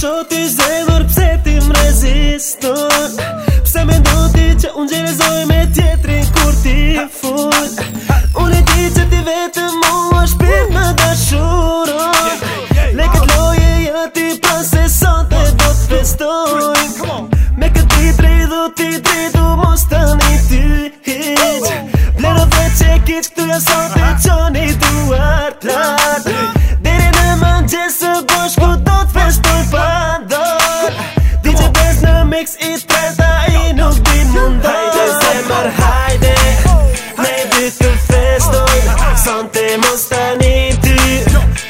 di kur të shoh ti zemër Pse ti më reziston? Pse me do ti që unë gjelezoj me tjetrin kur ti full Unë e di që ti vetë mua shpirt në dashuron. Leket loje ja ti pas se sot e do të festojnë Me këtë ditë rridu ti dridu mos të një ty hiq Blero dhe që kiq këtu ja sot e qoni duar plat estresa y nos inundamos de mar Hayde Nej byt måste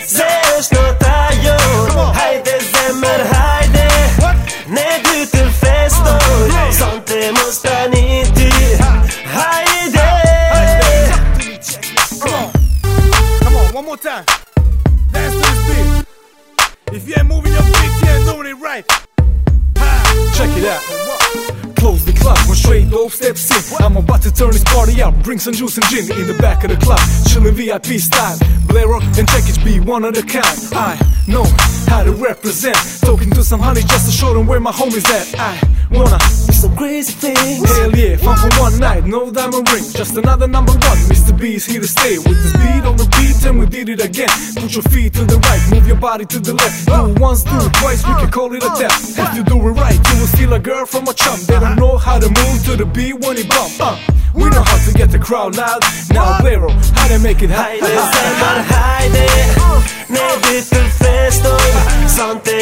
Zesh no tayo Hayde de mar Hayde Nej byt guldfestor Sånt är måste ni Come on, one more time. Dance this beat If you ain't moving your feet, you ain't doing it right. Check it out. Close the club, one straight dope steps in. I'm about to turn this party up. Bring some juice and gin in the back of the club. Chillin' VIP style. Blairock and Checkage be one of the kind. I know how to represent. Talking to some honey just to show them where my homies at. I wanna do Some crazy things Hell yeah, fun for one night, no diamond ring, just another number one. Mr. B is here to stay with this beat on the beat, and we did it again. Put your feet to the right, move your body to the left. Do it once, do it twice, we can call it a tap. If you do it right, steal a girl from a chum. They don't know how to move to the beat when it bump. Uh, we know how to get the crowd loud. Now, Blero, how to make it high. Hajde zemër hajde Ne dy të festoj Sonte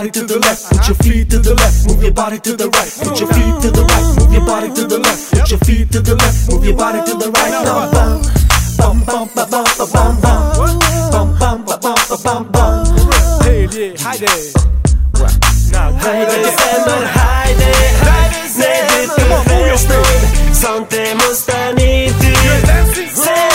body to the left, uh-huh. put your feet to the left, move your body to the right, put your feet to the right, move your body to the left, put your feet to the left, move your body to the right. Bum bum bum bum bum bum bum bum bum bum bum bum. Hey, yeah, hi there. Now, hi there, hi there, hi there. Come on, move your feet. Suntem ustaniti. You're dancing.